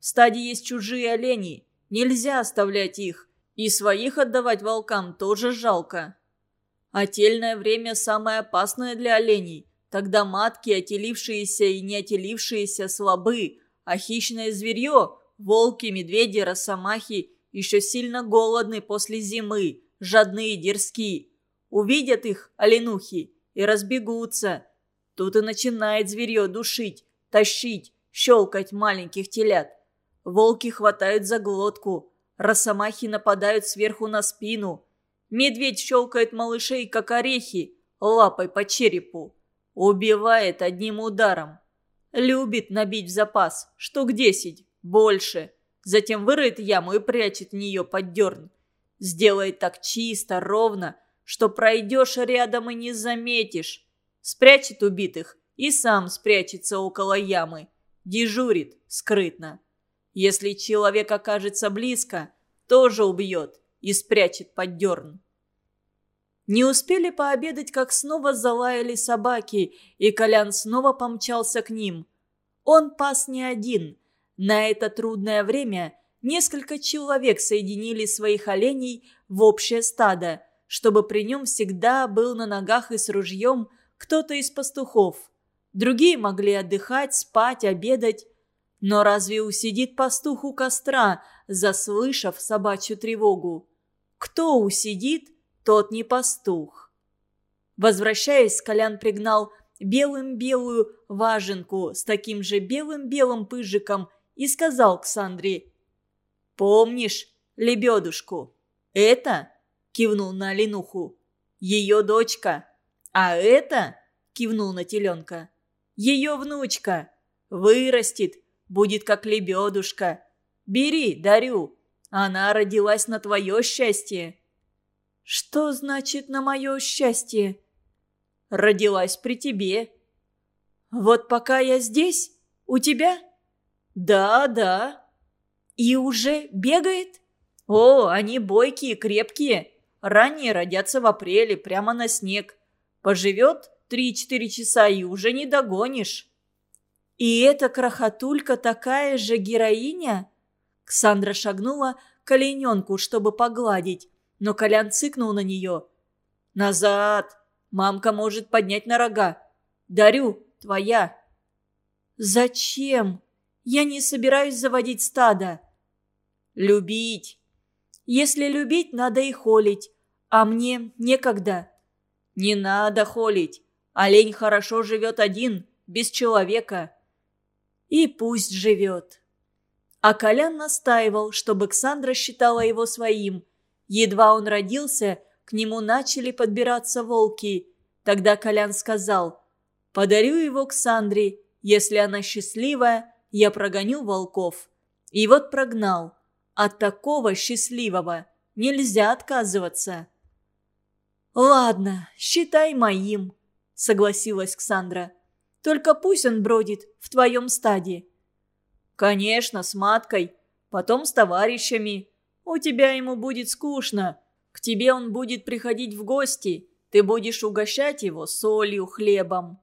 В стаде есть чужие олени. Нельзя оставлять их. И своих отдавать волкам тоже жалко. Отельное время самое опасное для оленей. Тогда матки, отелившиеся и не отелившиеся, слабы, а хищное зверье, волки, медведи, росомахи, еще сильно голодны после зимы, жадные, дерзкие. Увидят их, оленухи, и разбегутся. Тут и начинает зверье душить, тащить, щелкать маленьких телят. Волки хватают за глотку, росомахи нападают сверху на спину. Медведь щелкает малышей, как орехи, лапой по черепу. Убивает одним ударом. Любит набить в запас, штук десять, больше. Затем выроет яму и прячет в нее под дерн. Сделает так чисто, ровно, что пройдешь рядом и не заметишь. Спрячет убитых и сам спрячется около ямы. Дежурит скрытно. Если человек окажется близко, тоже убьет и спрячет под дерн. Не успели пообедать, как снова залаяли собаки, и Колян снова помчался к ним. Он пас не один. На это трудное время несколько человек соединили своих оленей в общее стадо, чтобы при нем всегда был на ногах и с ружьем кто-то из пастухов. Другие могли отдыхать, спать, обедать. Но разве усидит пастух у костра, заслышав собачью тревогу? Кто усидит, тот не пастух. Возвращаясь, Колян пригнал белым-белую важенку с таким же белым-белым пыжиком и сказал к Сандре, «Помнишь лебедушку? Это?» – кивнул на оленуху. «Ее дочка. А это?» – кивнул на теленка. «Ее внучка. Вырастет, будет как лебедушка. Бери, дарю. Она родилась на твое счастье». «Что значит «на мое счастье»?» «Родилась при тебе». «Вот пока я здесь? У тебя?» «Да, да». «И уже бегает?» «О, они бойкие, крепкие. Ранние родятся в апреле, прямо на снег. Поживет три-четыре часа и уже не догонишь». «И эта крохотулька такая же героиня?» Ксандра шагнула к олененку, чтобы погладить но Колян цыкнул на нее. «Назад! Мамка может поднять на рога. Дарю, твоя!» «Зачем? Я не собираюсь заводить стадо». «Любить!» «Если любить, надо и холить, а мне некогда». «Не надо холить. Олень хорошо живет один, без человека». «И пусть живет». А Колян настаивал, чтобы Ксандра считала его своим – Едва он родился, к нему начали подбираться волки. Тогда Колян сказал, «Подарю его к Сандре. Если она счастливая, я прогоню волков». И вот прогнал. От такого счастливого нельзя отказываться. «Ладно, считай моим», — согласилась Ксандра. «Только пусть он бродит в твоем стаде». «Конечно, с маткой, потом с товарищами. У тебя ему будет скучно. К тебе он будет приходить в гости. Ты будешь угощать его солью, хлебом».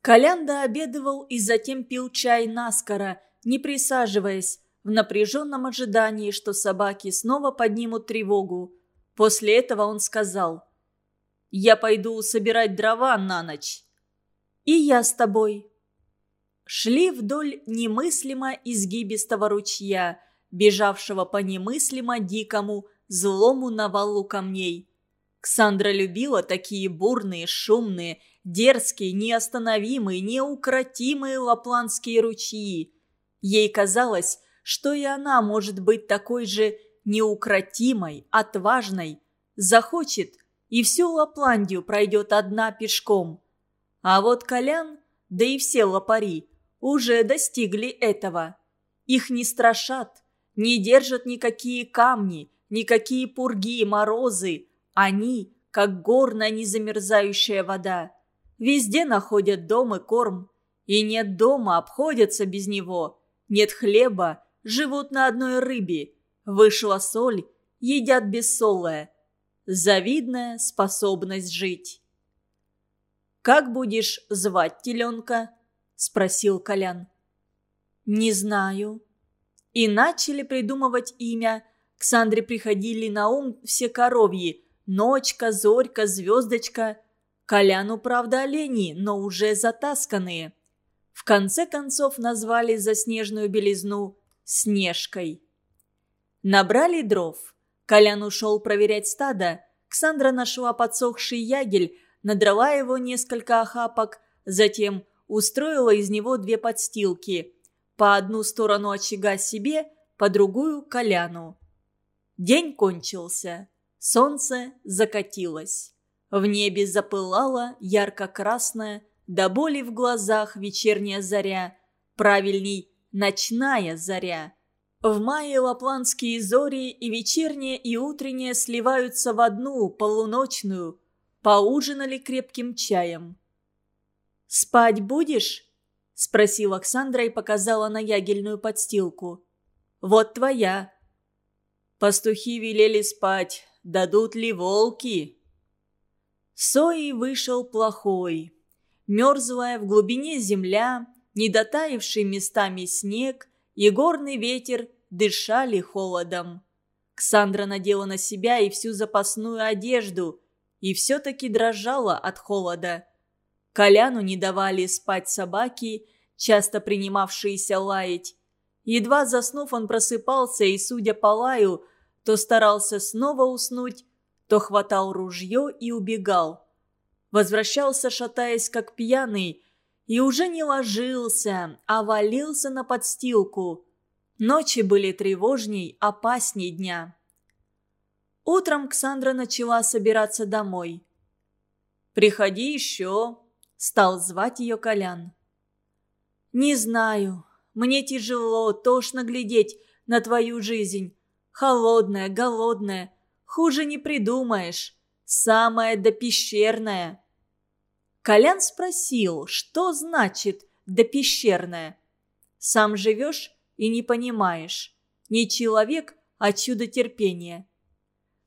Колян дообедывал и затем пил чай наскоро, не присаживаясь, в напряженном ожидании, что собаки снова поднимут тревогу. После этого он сказал, «Я пойду собирать дрова на ночь». «И я с тобой». Шли вдоль немыслимо изгибистого ручья – бежавшего по немыслимо дикому, злому навалу камней. Ксандра любила такие бурные, шумные, дерзкие, неостановимые, неукротимые лапландские ручьи. Ей казалось, что и она может быть такой же неукротимой, отважной, захочет и всю Лапландию пройдет одна пешком. А вот Колян, да и все лопари, уже достигли этого. Их не страшат, не держат никакие камни, никакие пурги и морозы. Они, как горная незамерзающая вода. Везде находят дом и корм. И нет дома, обходятся без него. Нет хлеба, живут на одной рыбе. Вышла соль, едят бессолое. Завидная способность жить. «Как будешь звать теленка?» – спросил Колян. «Не знаю», И начали придумывать имя. К Сандре приходили на ум все коровьи. Ночка, Зорька, Звездочка. Коляну, правда, олени, но уже затасканные. В конце концов назвали за снежную белизну Снежкой. Набрали дров. Колян ушел проверять стадо. Ксандра нашла подсохший ягель, надрала его несколько охапок, затем устроила из него две подстилки. По одну сторону очага себе, по другую – Коляну. День кончился. Солнце закатилось. В небе запылала ярко-красная, до боли в глазах вечерняя заря, правильней – ночная заря. В мае лапландские зори и вечерние, и утренние сливаются в одну полуночную. Поужинали крепким чаем. «Спать будешь?» – спросила Оксандра и показала на ягельную подстилку. «Вот твоя». Пастухи велели спать. Дадут ли волки? Сои вышел плохой. Мерзлая в глубине земля, недотаивший местами снег и горный ветер дышали холодом. Ксандра надела на себя и всю запасную одежду, и все-таки дрожала от холода. Коляну не давали спать собаки, часто принимавшиеся лаять. Едва заснув, он просыпался и, судя по лаю, то старался снова уснуть, то хватал ружье и убегал. Возвращался, шатаясь как пьяный, и уже не ложился, а валился на подстилку. Ночи были тревожней, опасней дня. Утром Ксандра начала собираться домой. «Приходи еще», Стал звать ее Колян. «Не знаю. Мне тяжело, тошно глядеть на твою жизнь. Холодная, голодная. Хуже не придумаешь. Самая допещерная». Колян спросил, что значит «допещерная». «Сам живешь и не понимаешь. Не человек, а чудо терпения.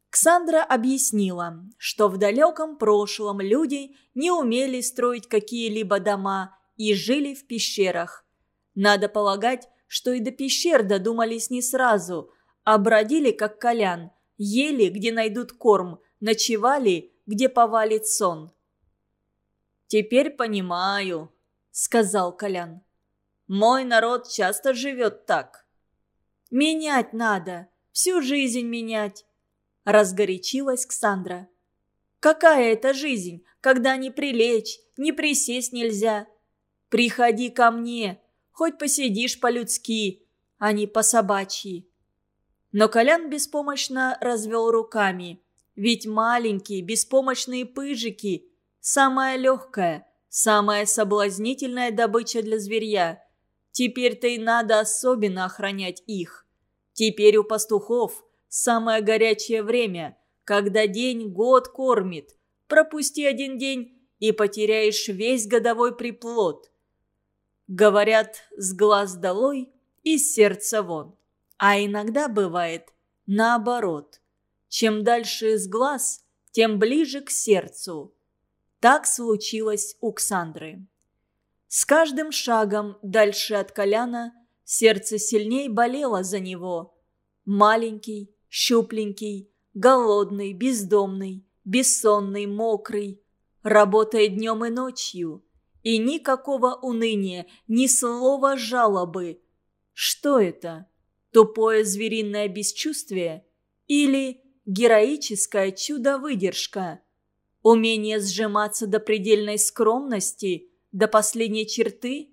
Ксандра объяснила, что в далеком прошлом люди не умели строить какие-либо дома и жили в пещерах. Надо полагать, что и до пещер додумались не сразу, а бродили как колян, ели, где найдут корм, ночевали, где повалит сон. «Теперь понимаю», — сказал Колян. «Мой народ часто живет так». «Менять надо, всю жизнь менять разгорячилась Ксандра. «Какая это жизнь, когда не прилечь, не присесть нельзя? Приходи ко мне, хоть посидишь по-людски, а не по-собачьи». Но Колян беспомощно развел руками. Ведь маленькие, беспомощные пыжики – самая легкая, самая соблазнительная добыча для зверя. Теперь-то и надо особенно охранять их. Теперь у пастухов – Самое горячее время, когда день год кормит. Пропусти один день и потеряешь весь годовой приплод. Говорят, с глаз долой и сердца вон. А иногда бывает наоборот. Чем дальше с глаз, тем ближе к сердцу. Так случилось у Ксандры. С каждым шагом дальше от Коляна сердце сильней болело за него. Маленький, щупленький, голодный, бездомный, бессонный, мокрый, работая днем и ночью. И никакого уныния, ни слова жалобы. Что это? Тупое звериное бесчувствие? Или героическое чудо-выдержка? Умение сжиматься до предельной скромности, до последней черты?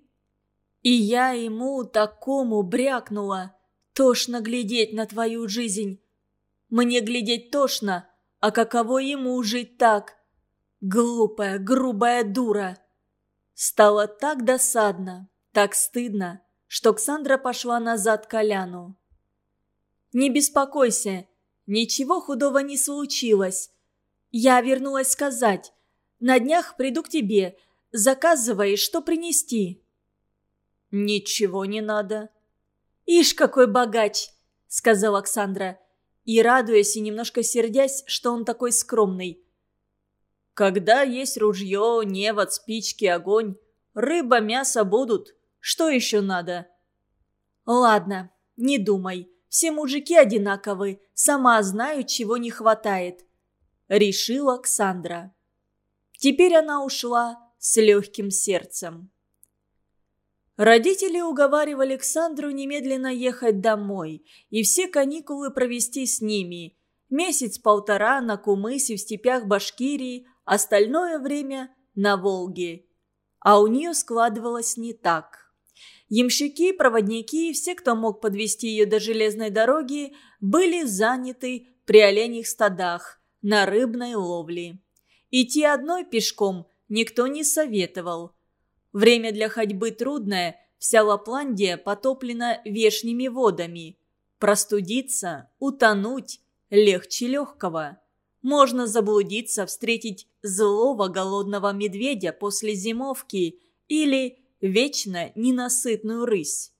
И я ему такому брякнула. Тошно глядеть на твою жизнь, мне глядеть тошно, а каково ему жить так? Глупая, грубая дура. Стало так досадно, так стыдно, что Ксандра пошла назад к Коляну. «Не беспокойся, ничего худого не случилось. Я вернулась сказать. На днях приду к тебе. Заказывай, что принести». «Ничего не надо». «Ишь, какой богач!» — сказала Оксандра и радуясь и немножко сердясь, что он такой скромный. «Когда есть ружье, невод, спички, огонь, рыба, мясо будут. Что еще надо?» «Ладно, не думай. Все мужики одинаковы. Сама знаю, чего не хватает», — решила Ксандра. Теперь она ушла с легким сердцем. Родители уговаривали Александру немедленно ехать домой и все каникулы провести с ними. Месяц-полтора на Кумысе в степях Башкирии, остальное время на Волге. А у нее складывалось не так. Ямщики, проводники и все, кто мог подвести ее до железной дороги, были заняты при оленьих стадах, на рыбной ловле. Идти одной пешком никто не советовал. Время для ходьбы трудное, вся Лапландия потоплена вешними водами. Простудиться, утонуть легче легкого. Можно заблудиться, встретить злого голодного медведя после зимовки или вечно ненасытную рысь.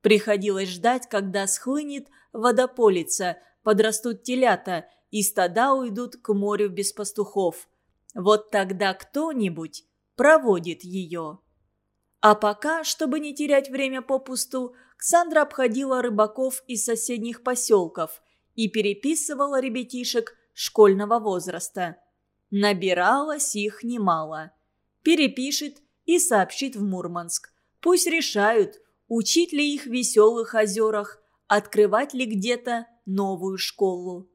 Приходилось ждать, когда схлынет водополица, подрастут телята, и стада уйдут к морю без пастухов. Вот тогда кто-нибудь проводит ее. А пока, чтобы не терять время попусту, Ксандра обходила рыбаков из соседних поселков и переписывала ребятишек школьного возраста. Набиралось их немало. Перепишет и сообщит в Мурманск. Пусть решают, учить ли их в веселых озерах, открывать ли где-то новую школу.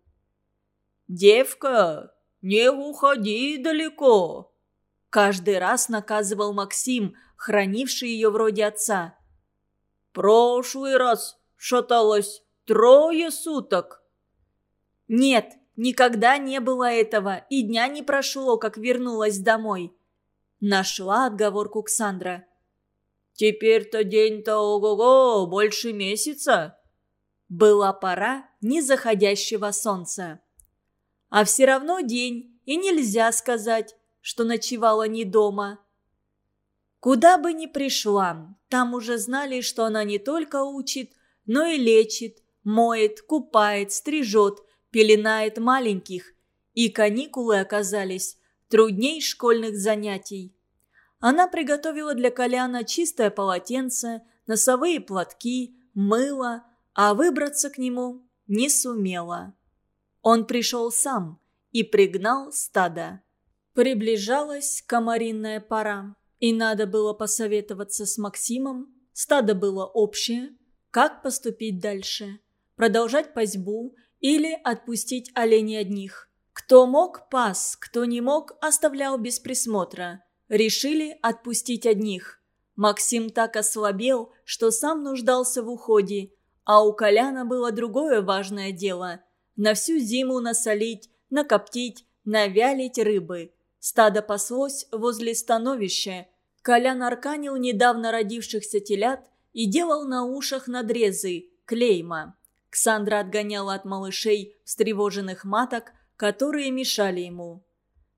«Девка, не уходи далеко!» Каждый раз наказывал Максим, хранивший ее вроде отца. «Прошлый раз шаталась трое суток». «Нет, никогда не было этого, и дня не прошло, как вернулась домой. Нашла отговорку Ксандра. «Теперь-то день-то ого-го, больше месяца!» Была пора незаходящего солнца. А все равно день, и нельзя сказать, что ночевала не дома. Куда бы ни пришла, там уже знали, что она не только учит, но и лечит, моет, купает, стрижет, пеленает маленьких. И каникулы оказались трудней школьных занятий. Она приготовила для Коляна чистое полотенце, носовые платки, мыло, а выбраться к нему не сумела. Он пришел сам и пригнал стадо. Приближалась комаринная пора, и надо было посоветоваться с Максимом. Стадо было общее. Как поступить дальше? Продолжать пасьбу или отпустить оленей одних? Кто мог – пас, кто не мог – оставлял без присмотра. Решили отпустить одних. Максим так ослабел, что сам нуждался в уходе, а у Коляна было другое важное дело – на всю зиму насолить, накоптить, навялить рыбы. Стадо паслось возле становища. Колян арканил недавно родившихся телят и делал на ушах надрезы, клейма. Ксандра отгоняла от малышей встревоженных маток, которые мешали ему.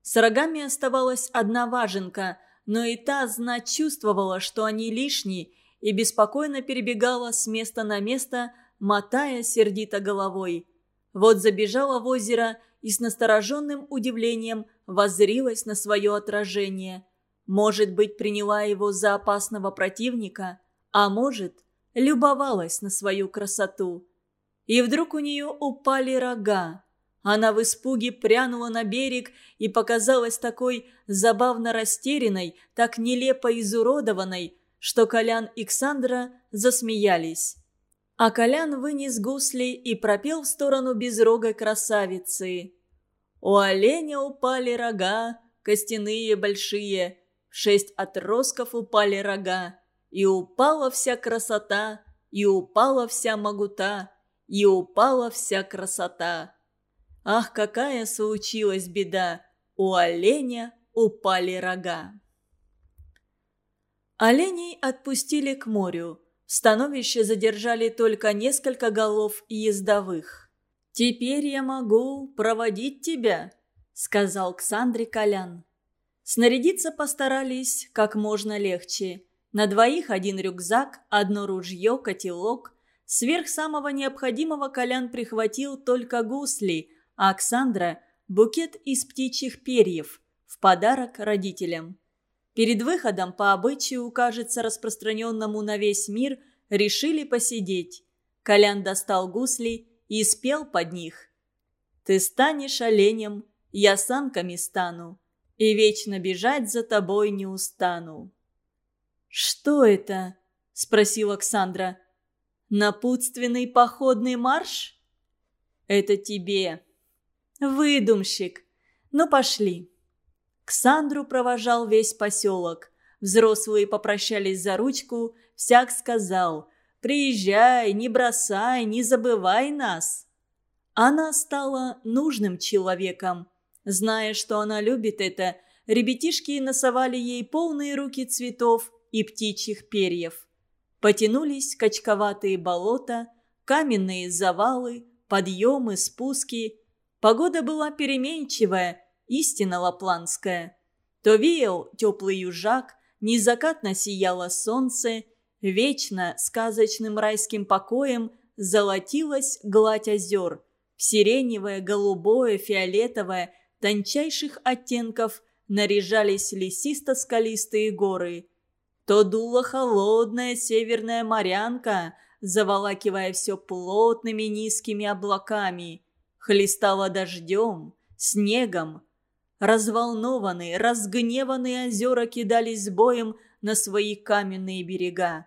С рогами оставалась одна важенка, но и та знать чувствовала, что они лишние, и беспокойно перебегала с места на место, мотая сердито головой. Вот забежала в озеро и с настороженным удивлением воззрилась на свое отражение. Может быть, приняла его за опасного противника, а может, любовалась на свою красоту. И вдруг у нее упали рога. Она в испуге прянула на берег и показалась такой забавно растерянной, так нелепо изуродованной, что Колян и Ксандра засмеялись. А Колян вынес гусли и пропел в сторону безрогой красавицы. У оленя упали рога, костяные большие, шесть отростков упали рога, и упала вся красота, и упала вся могута, и упала вся красота. Ах, какая случилась беда! У оленя упали рога. Оленей отпустили к морю. В становище задержали только несколько голов ездовых. «Теперь я могу проводить тебя», — сказал Ксандре Колян. Снарядиться постарались как можно легче. На двоих один рюкзак, одно ружье, котелок. Сверх самого необходимого Колян прихватил только гусли, а Оксандра – букет из птичьих перьев в подарок родителям. Перед выходом по обычаю, кажется, распространенному на весь мир, решили посидеть. Колян достал гусли и спел под них. «Ты станешь оленем, я санками стану, и вечно бежать за тобой не устану». «Что это?» – спросила Оксандра. «Напутственный походный марш?» «Это тебе». «Выдумщик. Ну, пошли». Ксандру провожал весь поселок. Взрослые попрощались за ручку, всяк сказал «Приезжай, не бросай, не забывай нас». Она стала нужным человеком. Зная, что она любит это, ребятишки носовали ей полные руки цветов и птичьих перьев. Потянулись качковатые болота, каменные завалы, подъемы, спуски. Погода была переменчивая, истинно лапландская. То веял теплый южак, незакатно сияло солнце, вечно сказочным райским покоем золотилась гладь озер, сиреневое, голубое, фиолетовое, тончайших оттенков наряжались лесисто-скалистые горы. То дула холодная северная морянка, заволакивая все плотными низкими облаками, хлестала дождем, снегом, Разволнованные, разгневанные озера кидались боем на свои каменные берега.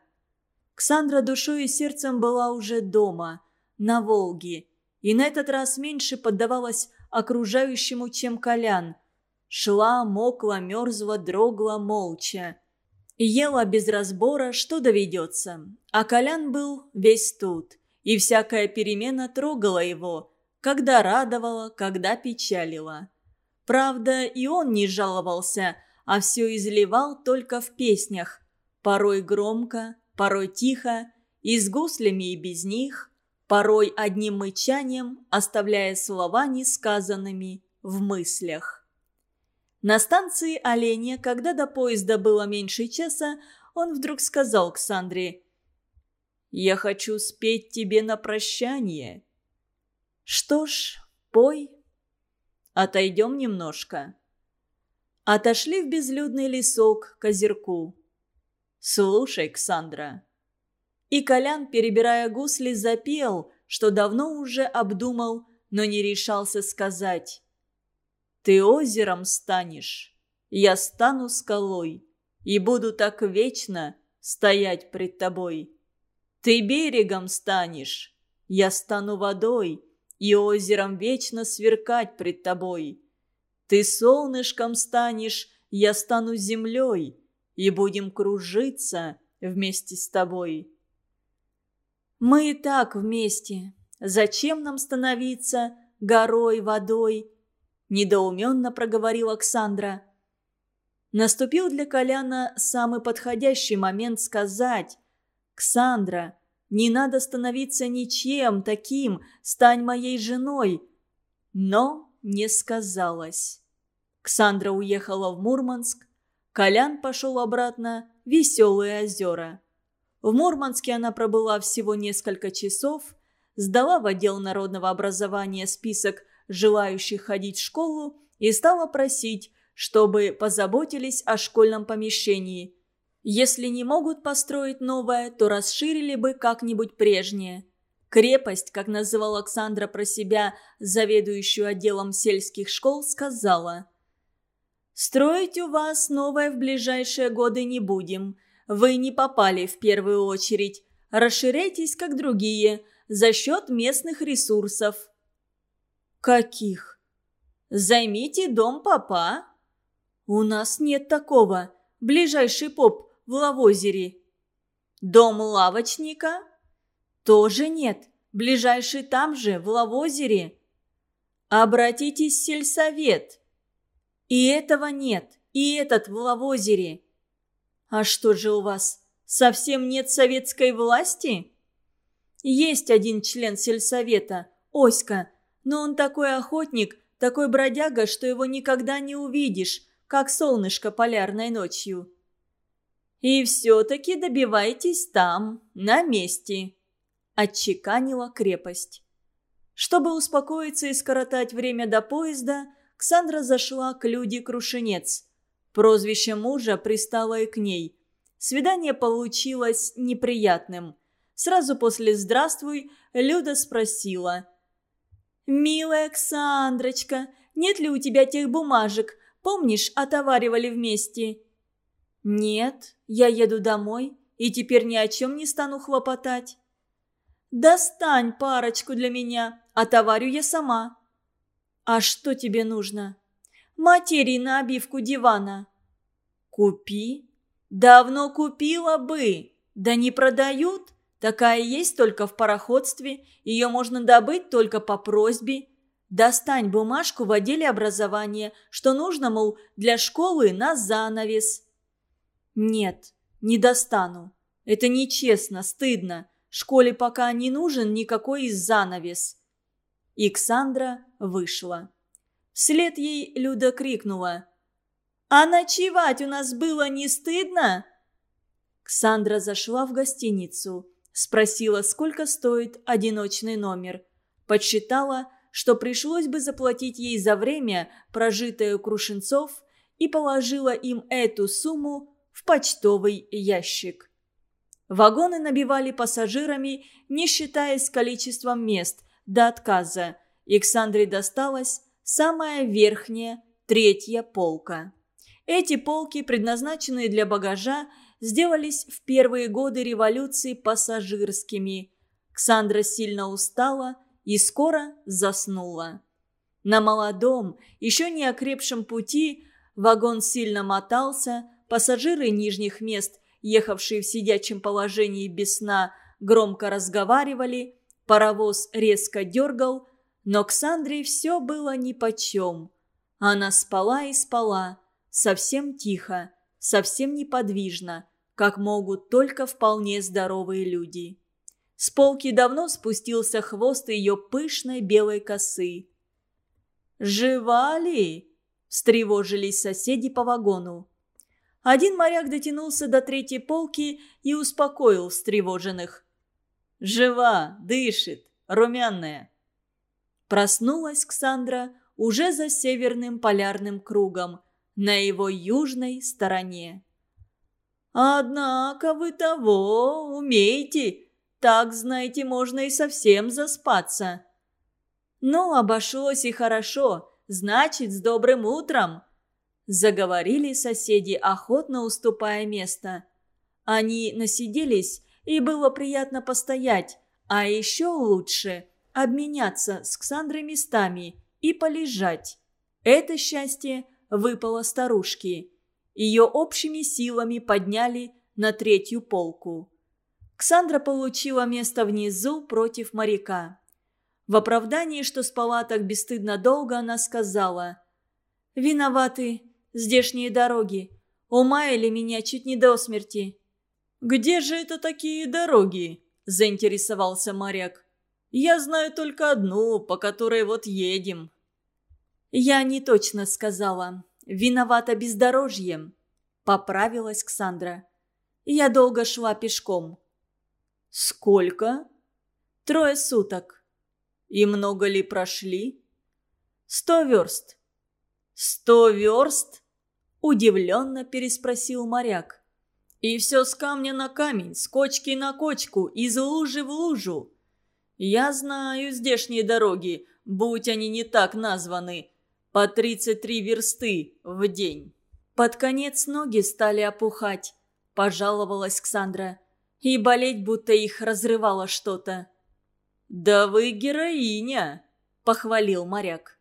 Ксандра душой и сердцем была уже дома, на Волге, и на этот раз меньше поддавалась окружающему, чем Колян. Шла, мокла, мерзла, дрогла молча. Ела без разбора, что доведется. А Колян был весь тут, и всякая перемена трогала его, когда радовала, когда печалила. Правда, и он не жаловался, а все изливал только в песнях. Порой громко, порой тихо, и с гуслями и без них, порой одним мычанием, оставляя слова несказанными в мыслях. На станции Оленя, когда до поезда было меньше часа, он вдруг сказал к Сандре «Я хочу спеть тебе на прощание». «Что ж, пой, Отойдем немножко». Отошли в безлюдный лесок к озерку. «Слушай, Ксандра». И Колян, перебирая гусли, запел, что давно уже обдумал, но не решался сказать. «Ты озером станешь, я стану скалой, и буду так вечно стоять пред тобой. Ты берегом станешь, я стану водой, и озером вечно сверкать пред тобой. Ты солнышком станешь, я стану землей, и будем кружиться вместе с тобой. Мы и так вместе. Зачем нам становиться горой, водой? Недоуменно проговорила Оксандра. Наступил для Коляна самый подходящий момент сказать «Ксандра, не надо становиться ничем таким, стань моей женой. Но не сказалось. Ксандра уехала в Мурманск. Колян пошел обратно в Веселые озера. В Мурманске она пробыла всего несколько часов, сдала в отдел народного образования список желающих ходить в школу и стала просить, чтобы позаботились о школьном помещении – если не могут построить новое, то расширили бы как-нибудь прежнее. Крепость, как называл Александра про себя, заведующую отделом сельских школ, сказала «Строить у вас новое в ближайшие годы не будем. Вы не попали в первую очередь. Расширяйтесь, как другие, за счет местных ресурсов». «Каких?» «Займите дом папа». «У нас нет такого. Ближайший поп в Лавозере. Дом лавочника? Тоже нет. Ближайший там же, в Лавозере. Обратитесь в сельсовет. И этого нет, и этот в Лавозере. А что же у вас, совсем нет советской власти? Есть один член сельсовета, Оська, но он такой охотник, такой бродяга, что его никогда не увидишь, как солнышко полярной ночью. «И все-таки добивайтесь там, на месте», – отчеканила крепость. Чтобы успокоиться и скоротать время до поезда, Ксандра зашла к Люде Крушенец. Прозвище мужа пристало и к ней. Свидание получилось неприятным. Сразу после «здравствуй» Люда спросила. «Милая Оксандрочка, нет ли у тебя тех бумажек? Помнишь, отоваривали вместе?» «Нет, я еду домой и теперь ни о чем не стану хлопотать». «Достань парочку для меня, отоварю я сама». «А что тебе нужно?» «Материи на обивку дивана». «Купи». «Давно купила бы. Да не продают. Такая есть только в пароходстве, ее можно добыть только по просьбе. Достань бумажку в отделе образования, что нужно, мол, для школы на занавес. Нет, не достану. Это нечестно, стыдно. Школе пока не нужен никакой из занавес. Иксандра вышла. Вслед ей Люда крикнула. «А ночевать у нас было не стыдно?» Ксандра зашла в гостиницу. Спросила, сколько стоит одиночный номер. Подсчитала, что пришлось бы заплатить ей за время, прожитое у Крушенцов, и положила им эту сумму в почтовый ящик. Вагоны набивали пассажирами, не считаясь количеством мест, до отказа. Александре досталась самая верхняя, третья полка. Эти полки, предназначенные для багажа, сделались в первые годы революции пассажирскими. Ксандра сильно устала и скоро заснула. На молодом, еще не окрепшем пути вагон сильно мотался, пассажиры нижних мест, ехавшие в сидячем положении без сна, громко разговаривали, паровоз резко дергал, но Ксандре все было нипочем. Она спала и спала, совсем тихо, совсем неподвижно, как могут только вполне здоровые люди. С полки давно спустился хвост ее пышной белой косы. «Жива ли?» – встревожились соседи по вагону. Один моряк дотянулся до третьей полки и успокоил встревоженных. «Жива, дышит, румяная». Проснулась Ксандра уже за северным полярным кругом, на его южной стороне. «Однако вы того умеете. Так, знаете, можно и совсем заспаться». «Ну, обошлось и хорошо. Значит, с добрым утром!» Заговорили соседи, охотно уступая место. Они насиделись, и было приятно постоять, а еще лучше обменяться с Ксандрой местами и полежать. Это счастье – выпало старушке. Ее общими силами подняли на третью полку. Ксандра получила место внизу против моряка. В оправдании, что спала так бесстыдно долго, она сказала «Виноваты здешние дороги. Умаяли меня чуть не до смерти». «Где же это такие дороги?» – заинтересовался моряк. «Я знаю только одну, по которой вот едем». «Я не точно сказала. Виновата бездорожьем», — поправилась Ксандра. «Я долго шла пешком». «Сколько?» «Трое суток». «И много ли прошли?» «Сто верст». «Сто верст?» — удивленно переспросил моряк. «И все с камня на камень, с кочки на кочку, из лужи в лужу. Я знаю здешние дороги, будь они не так названы по 33 версты в день. Под конец ноги стали опухать, пожаловалась Ксандра. И болеть, будто их разрывало что-то. «Да вы героиня!» – похвалил моряк.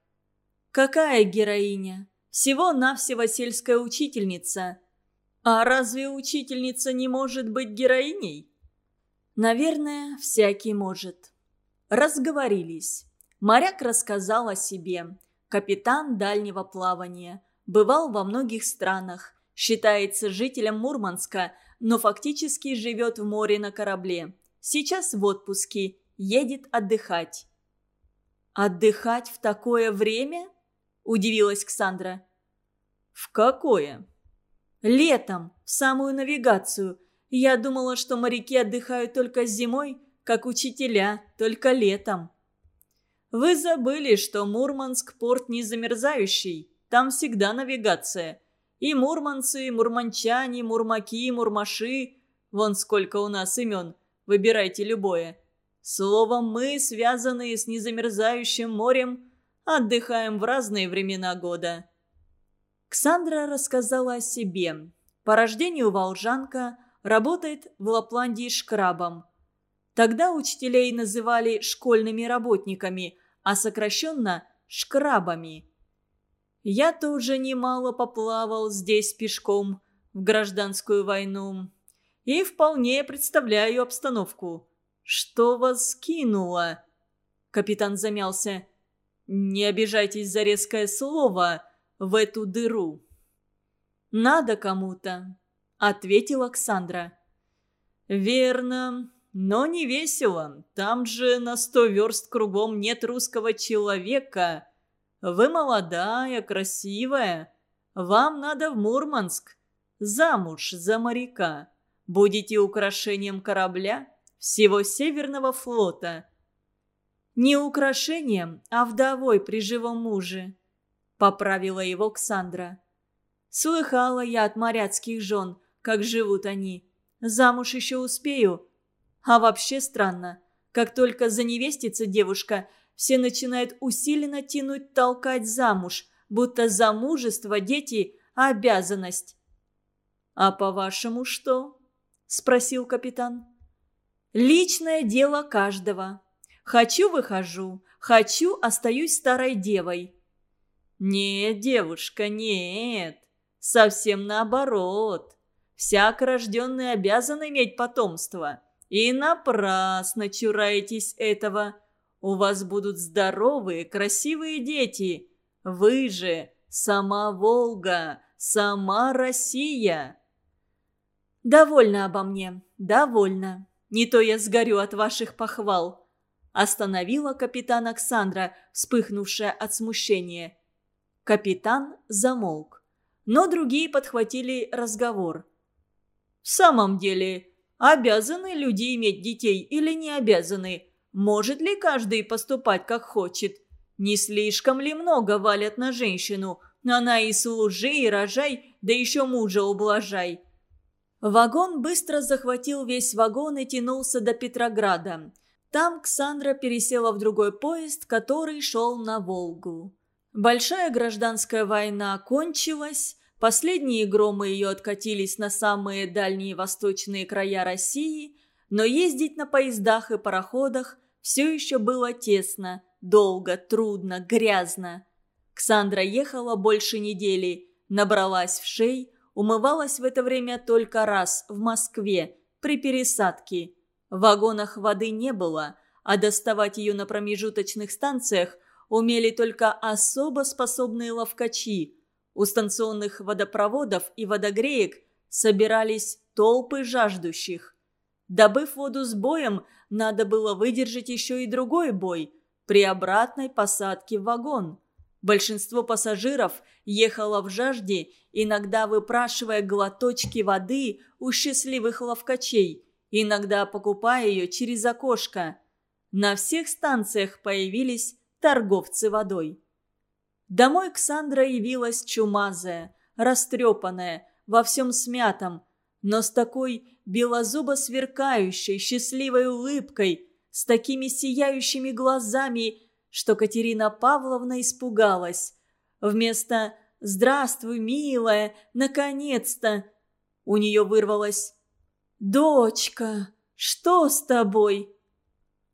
«Какая героиня? Всего-навсего сельская учительница. А разве учительница не может быть героиней?» «Наверное, всякий может». Разговорились. Моряк рассказал о себе, капитан дальнего плавания. Бывал во многих странах. Считается жителем Мурманска, но фактически живет в море на корабле. Сейчас в отпуске, едет отдыхать. «Отдыхать в такое время?» – удивилась Ксандра. «В какое?» «Летом, в самую навигацию. Я думала, что моряки отдыхают только зимой, как учителя, только летом». Вы забыли, что Мурманск – порт не замерзающий. Там всегда навигация. И мурманцы, мурманчане, мурмаки, мурмаши. Вон сколько у нас имен. Выбирайте любое. Словом, мы, связанные с незамерзающим морем, отдыхаем в разные времена года». Ксандра рассказала о себе. По рождению волжанка работает в Лапландии шкрабом. Тогда учителей называли школьными работниками, а сокращенно – шкрабами. Я тоже немало поплавал здесь пешком в гражданскую войну и вполне представляю обстановку. Что вас кинуло?» Капитан замялся. «Не обижайтесь за резкое слово в эту дыру». «Надо кому-то», — ответила Оксандра. «Верно, но не весело. Там же на сто верст кругом нет русского человека. Вы молодая, красивая. Вам надо в Мурманск. Замуж за моряка. Будете украшением корабля всего Северного флота. Не украшением, а вдовой при живом муже. Поправила его Ксандра. Слыхала я от моряцких жен, как живут они. Замуж еще успею. А вообще странно. Как только заневестится девушка, все начинают усиленно тянуть толкать замуж, будто замужество, дети – обязанность. «А по-вашему что?» – спросил капитан. «Личное дело каждого. Хочу – выхожу, хочу – остаюсь старой девой». «Нет, девушка, нет. Совсем наоборот. Всяк рожденный обязан иметь потомство. И напрасно чураетесь этого. У вас будут здоровые, красивые дети. Вы же сама Волга, сама Россия. Довольно обо мне, довольно. Не то я сгорю от ваших похвал. Остановила капитан Оксандра, вспыхнувшая от смущения. Капитан замолк. Но другие подхватили разговор. «В самом деле, обязаны люди иметь детей или не обязаны? Может ли каждый поступать как хочет? Не слишком ли много валят на женщину? Она и служи, и рожай, да еще мужа ублажай. Вагон быстро захватил весь вагон и тянулся до Петрограда. Там Ксандра пересела в другой поезд, который шел на Волгу. Большая гражданская война кончилась, последние громы ее откатились на самые дальние восточные края России, но ездить на поездах и пароходах все еще было тесно, долго, трудно, грязно. Ксандра ехала больше недели, набралась в шей, умывалась в это время только раз в Москве при пересадке. В вагонах воды не было, а доставать ее на промежуточных станциях умели только особо способные ловкачи. У станционных водопроводов и водогреек собирались толпы жаждущих. Добыв воду с боем, надо было выдержать еще и другой бой при обратной посадке в вагон. Большинство пассажиров ехало в жажде, иногда выпрашивая глоточки воды у счастливых ловкачей, иногда покупая ее через окошко. На всех станциях появились торговцы водой. Домой Ксандра явилась чумазая, растрепанная, во всем смятом, но с такой белозубо сверкающей, счастливой улыбкой, с такими сияющими глазами, что Катерина Павловна испугалась. Вместо «Здравствуй, милая, наконец-то!» у нее вырвалось «Дочка, что с тобой?»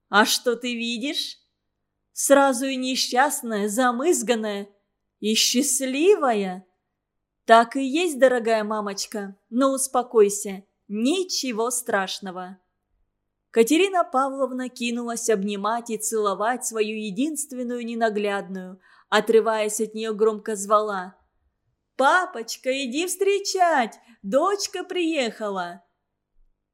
«А что ты видишь?» «Сразу и несчастная, замызганная, и счастливая!» «Так и есть, дорогая мамочка, но успокойся, ничего страшного». Катерина Павловна кинулась обнимать и целовать свою единственную ненаглядную, отрываясь от нее громко звала. «Папочка, иди встречать! Дочка приехала!»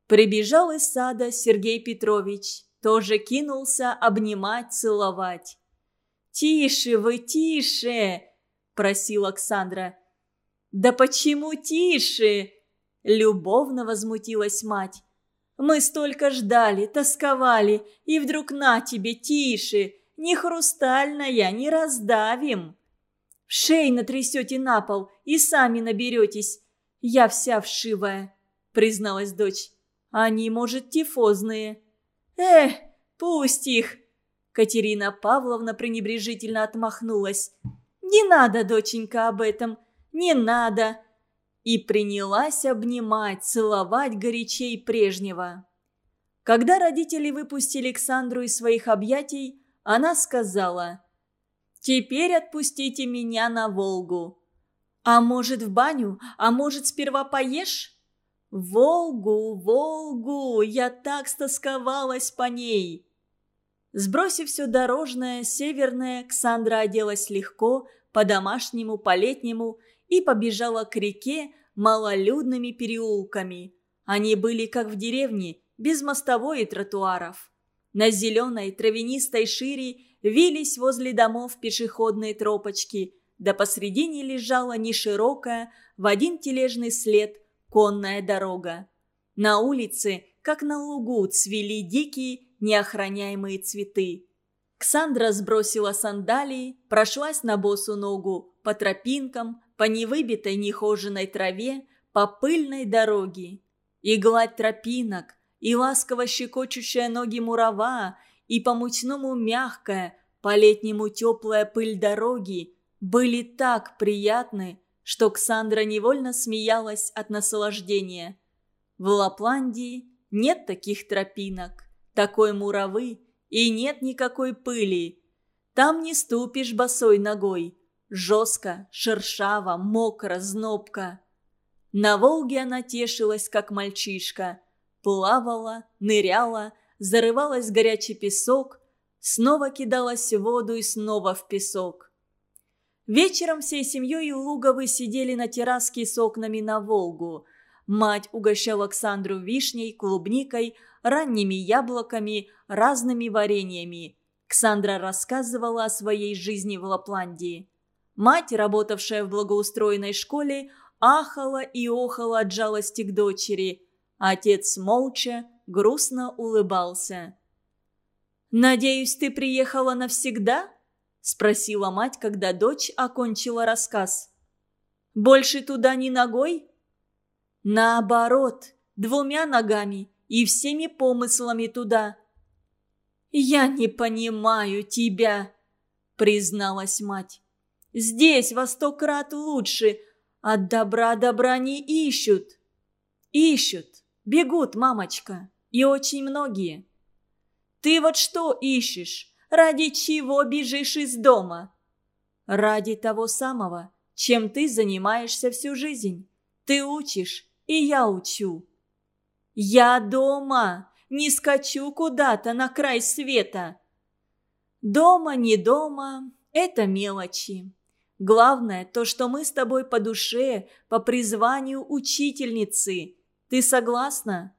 Прибежал из сада Сергей Петрович, тоже кинулся обнимать, целовать. «Тише вы, тише!» – просил Оксандра. «Да почему тише?» – любовно возмутилась мать. «Мы столько ждали, тосковали, и вдруг на тебе, тише! Не хрустальная, не раздавим!» «Шей натрясете на пол и сами наберетесь. Я вся вшивая», – призналась дочь. Они, может, тифозные». «Эх, пусть их!» Катерина Павловна пренебрежительно отмахнулась. «Не надо, доченька, об этом. Не надо!» И принялась обнимать, целовать горячей прежнего. Когда родители выпустили Александру из своих объятий, она сказала «Теперь отпустите меня на Волгу». «А может, в баню? А может, сперва поешь?» «Волгу, Волгу! Я так стосковалась по ней!» Сбросив все дорожное, северное, Ксандра оделась легко, по-домашнему, по-летнему и побежала к реке малолюдными переулками. Они были как в деревне, без мостовой и тротуаров. На зеленой травянистой шире вились возле домов пешеходные тропочки, да посредине лежала неширокая, в один тележный след, конная дорога. На улице, как на лугу, цвели дикие, неохраняемые цветы. Ксандра сбросила сандалии, прошлась на босу ногу по тропинкам, по невыбитой нехоженной траве, по пыльной дороге. И гладь тропинок, и ласково щекочущая ноги мурава, и по-мучному мягкая, по-летнему теплая пыль дороги были так приятны, что Ксандра невольно смеялась от наслаждения. В Лапландии нет таких тропинок, такой муравы и нет никакой пыли. Там не ступишь босой ногой. Жестко, шершаво, мокро, знобко. На Волге она тешилась, как мальчишка – плавала, ныряла, зарывалась в горячий песок, снова кидалась в воду и снова в песок. Вечером всей семьей Луговы сидели на терраске с окнами на Волгу. Мать угощала Александру вишней, клубникой, ранними яблоками, разными вареньями. Ксандра рассказывала о своей жизни в Лапландии. Мать, работавшая в благоустроенной школе, ахала и охала от жалости к дочери – Отец молча, грустно улыбался. «Надеюсь, ты приехала навсегда?» – спросила мать, когда дочь окончила рассказ. «Больше туда ни ногой?» «Наоборот, двумя ногами и всеми помыслами туда». «Я не понимаю тебя», – призналась мать. «Здесь во сто крат лучше, от добра добра не ищут». «Ищут, Бегут, мамочка, и очень многие. Ты вот что ищешь? Ради чего бежишь из дома? Ради того самого, чем ты занимаешься всю жизнь. Ты учишь, и я учу. Я дома, не скачу куда-то на край света. Дома, не дома – это мелочи. Главное то, что мы с тобой по душе, по призванию учительницы – ты согласна?»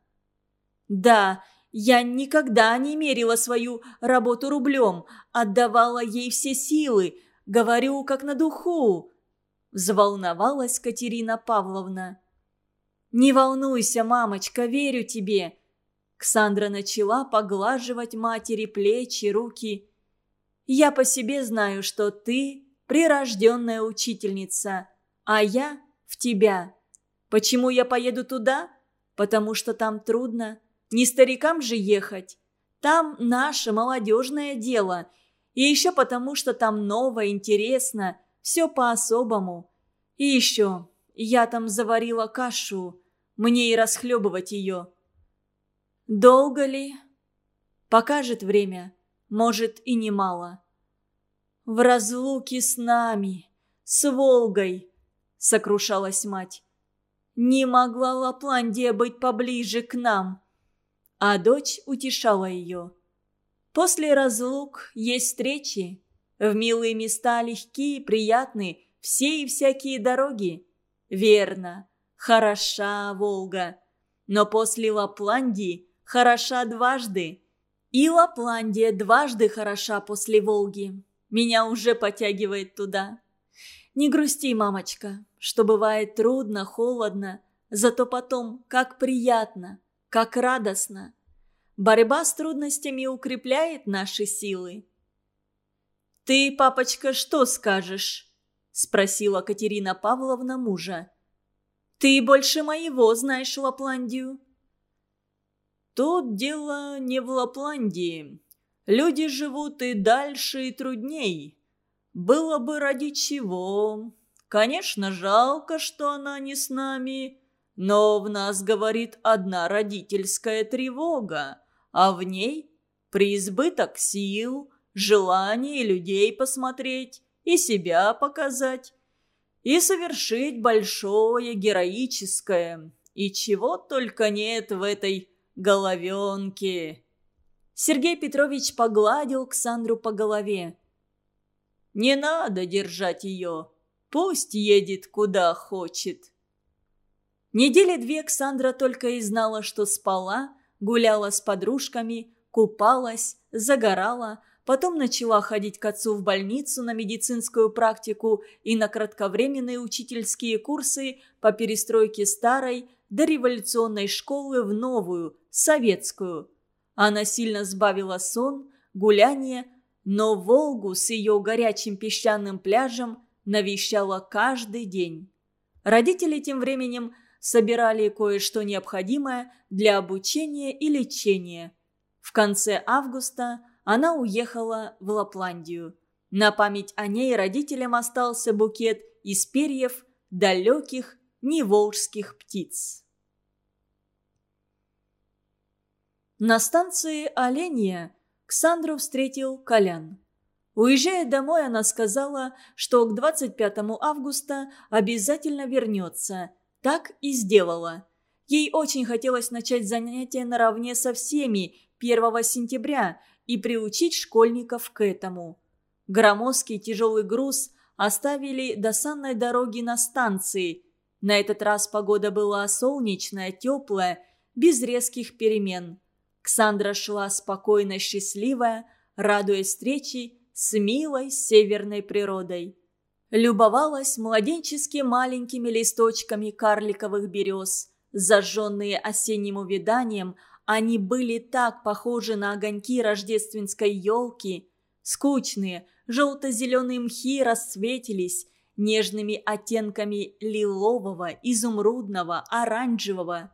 «Да, я никогда не мерила свою работу рублем, отдавала ей все силы, говорю как на духу», – взволновалась Катерина Павловна. «Не волнуйся, мамочка, верю тебе». Ксандра начала поглаживать матери плечи, руки. «Я по себе знаю, что ты прирожденная учительница, а я в тебя. Почему я поеду туда? потому что там трудно. Не старикам же ехать. Там наше молодежное дело. И еще потому, что там ново, интересно, все по-особому. И еще, я там заварила кашу, мне и расхлебывать ее. Долго ли? Покажет время, может и немало. В разлуке с нами, с Волгой, сокрушалась мать. Не могла Лапландия быть поближе к нам. А дочь утешала ее. После разлук есть встречи. В милые места легкие, приятные, все и всякие дороги. Верно, хороша Волга. Но после Лапландии хороша дважды. И Лапландия дважды хороша после Волги. Меня уже потягивает туда. Не грусти, мамочка что бывает трудно, холодно, зато потом как приятно, как радостно. Борьба с трудностями укрепляет наши силы. «Ты, папочка, что скажешь?» – спросила Катерина Павловна мужа. «Ты больше моего знаешь Лапландию». тут дело не в Лапландии. Люди живут и дальше, и трудней. Было бы ради чего. Конечно, жалко, что она не с нами, но в нас говорит одна родительская тревога, а в ней преизбыток сил, желание людей посмотреть и себя показать, и совершить большое героическое, и чего только нет в этой головенке. Сергей Петрович погладил Ксандру по голове. «Не надо держать ее. Пусть едет куда хочет». Недели две Ксандра только и знала, что спала, гуляла с подружками, купалась, загорала, потом начала ходить к отцу в больницу на медицинскую практику и на кратковременные учительские курсы по перестройке старой дореволюционной школы в новую, советскую – она сильно сбавила сон, гуляние, но Волгу с ее горячим песчаным пляжем навещала каждый день. Родители тем временем собирали кое-что необходимое для обучения и лечения. В конце августа она уехала в Лапландию. На память о ней родителям остался букет из перьев далеких неволжских птиц. На станции Оленья Ксандру встретил Колян. Уезжая домой, она сказала, что к 25 августа обязательно вернется. Так и сделала. Ей очень хотелось начать занятия наравне со всеми 1 сентября и приучить школьников к этому. Громоздкий тяжелый груз оставили до санной дороги на станции. На этот раз погода была солнечная, теплая, без резких перемен. Ксандра шла спокойно счастливая, радуясь встрече с милой северной природой. Любовалась младенчески маленькими листочками карликовых берез. Зажженные осенним увиданием, они были так похожи на огоньки рождественской елки. Скучные, желто-зеленые мхи расцветились нежными оттенками лилового, изумрудного, оранжевого.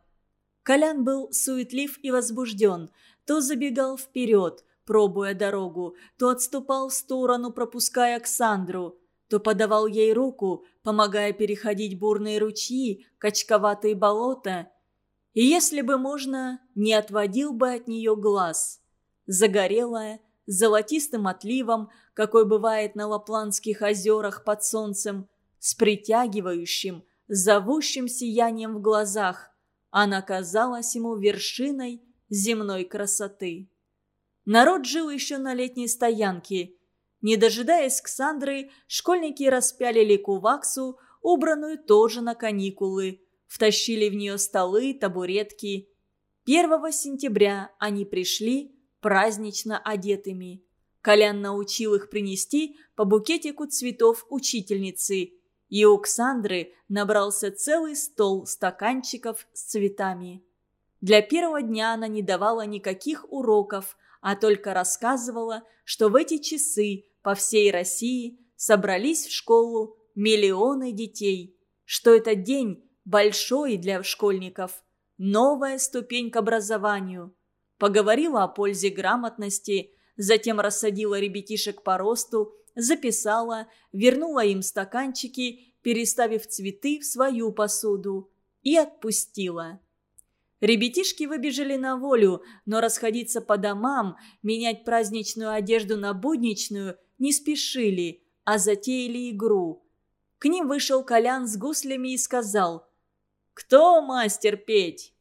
Колян был суетлив и возбужден. То забегал вперед, пробуя дорогу, то отступал в сторону, пропуская Оксандру, то подавал ей руку, помогая переходить бурные ручьи, качковатые болота. И если бы можно, не отводил бы от нее глаз. Загорелая, с золотистым отливом, какой бывает на Лапландских озерах под солнцем, с притягивающим, зовущим сиянием в глазах – она казалась ему вершиной земной красоты. Народ жил еще на летней стоянке. Не дожидаясь Ксандры, школьники распялили куваксу, убранную тоже на каникулы. Втащили в нее столы, табуретки. 1 сентября они пришли празднично одетыми. Колян научил их принести по букетику цветов учительницы – и у Ксандры набрался целый стол стаканчиков с цветами. Для первого дня она не давала никаких уроков, а только рассказывала, что в эти часы по всей России собрались в школу миллионы детей, что этот день большой для школьников, новая ступень к образованию. Поговорила о пользе грамотности, затем рассадила ребятишек по росту записала, вернула им стаканчики, переставив цветы в свою посуду, и отпустила. Ребятишки выбежали на волю, но расходиться по домам, менять праздничную одежду на будничную не спешили, а затеяли игру. К ним вышел Колян с гуслями и сказал «Кто мастер петь?»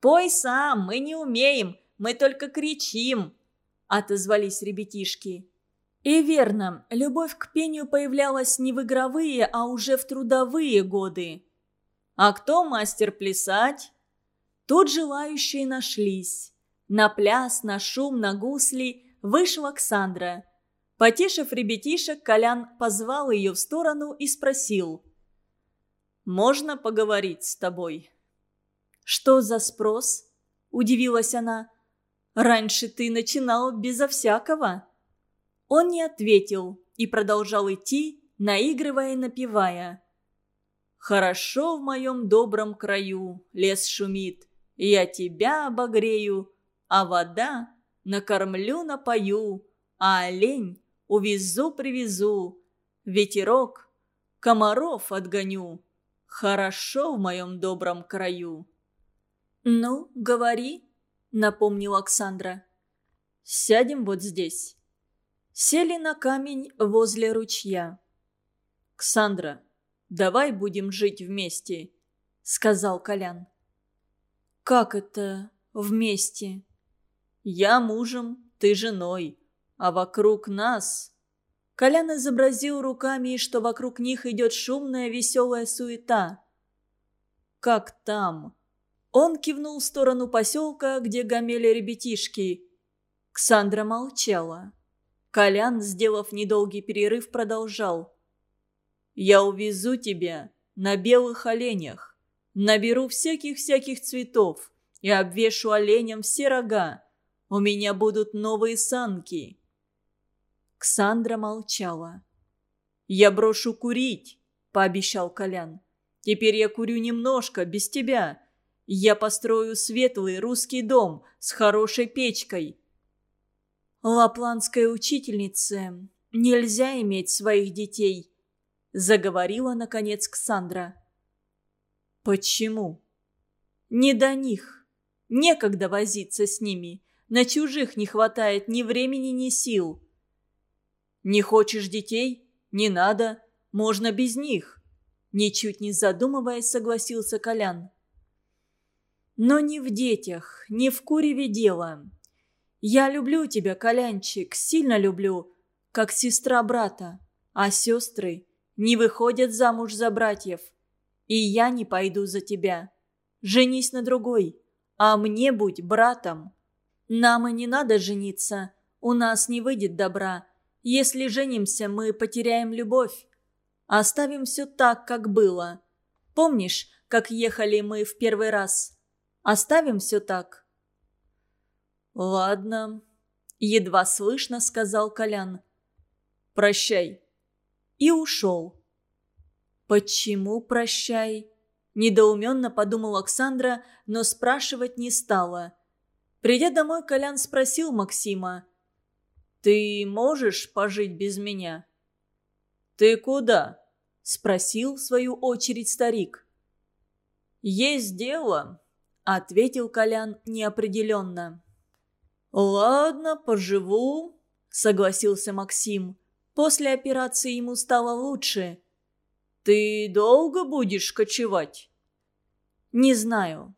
«Пой сам, мы не умеем, мы только кричим», — отозвались ребятишки. И верно, любовь к пению появлялась не в игровые, а уже в трудовые годы. А кто мастер плясать? Тут желающие нашлись. На пляс, на шум, на гусли вышла Оксандра. Потешив ребятишек, Колян позвал ее в сторону и спросил. «Можно поговорить с тобой?» «Что за спрос?» – удивилась она. «Раньше ты начинал безо всякого». Он не ответил и продолжал идти, наигрывая и напевая. «Хорошо в моем добром краю, лес шумит, Я тебя обогрею, а вода накормлю, напою, а олень увезу-привезу, ветерок комаров отгоню. Хорошо в моем добром краю. «Ну, говори», — напомнил Оксандра. «Сядем вот здесь». Сели на камень возле ручья. «Ксандра, давай будем жить вместе», — сказал Колян. «Как это вместе?» «Я мужем, ты женой, а вокруг нас...» Колян изобразил руками, что вокруг них идет шумная веселая суета. «Как там?» Он кивнул в сторону поселка, где гомели ребятишки. Ксандра молчала. Колян, сделав недолгий перерыв, продолжал. «Я увезу тебя на белых оленях, наберу всяких-всяких цветов и обвешу оленям все рога. У меня будут новые санки». Ксандра молчала. «Я брошу курить», — пообещал Колян. «Теперь я курю немножко, без тебя. Я построю светлый русский дом с хорошей печкой». «Лапландской учительнице нельзя иметь своих детей», — заговорила, наконец, Ксандра. «Почему?» «Не до них. Некогда возиться с ними. На чужих не хватает ни времени, ни сил». «Не хочешь детей? Не надо. Можно без них». Ничуть не задумываясь, согласился Колян. Но не в детях, не в куреве дело. Я люблю тебя, Колянчик, сильно люблю, как сестра брата. А сестры не выходят замуж за братьев. И я не пойду за тебя. Женись на другой, а мне будь братом. Нам и не надо жениться, у нас не выйдет добра. Если женимся, мы потеряем любовь. Оставим все так, как было. Помнишь, как ехали мы в первый раз?» Оставим все так?» «Ладно», — едва слышно сказал Колян. «Прощай». И ушел. «Почему прощай?» Недоуменно подумал Оксандра, но спрашивать не стала. Придя домой, Колян спросил Максима. «Ты можешь пожить без меня?» «Ты куда?» – спросил в свою очередь старик. «Есть дело. – ответил Колян неопределенно. «Ладно, поживу», – согласился Максим. После операции ему стало лучше. «Ты долго будешь кочевать?» «Не знаю».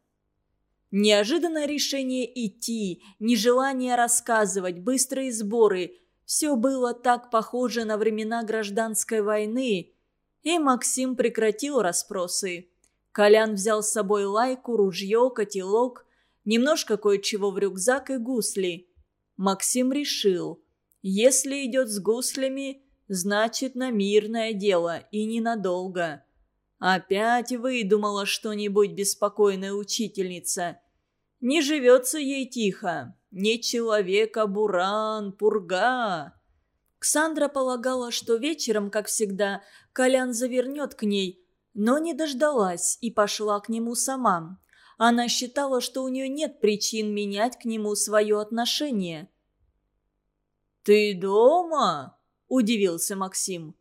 Неожиданное решение идти, нежелание рассказывать, быстрые сборы – все было так похоже на времена гражданской войны, и Максим прекратил расспросы. Колян взял с собой лайку, ружье, котелок, немножко кое-чего в рюкзак и гусли. Максим решил, если идет с гуслями, значит на мирное дело и ненадолго. Опять выдумала что-нибудь беспокойная учительница. Не живется ей тихо. Не человек, а буран, пурга. Ксандра полагала, что вечером, как всегда, Колян завернет к ней, но не дождалась и пошла к нему сама. Она считала, что у нее нет причин менять к нему свое отношение. «Ты дома?» – удивился Максим.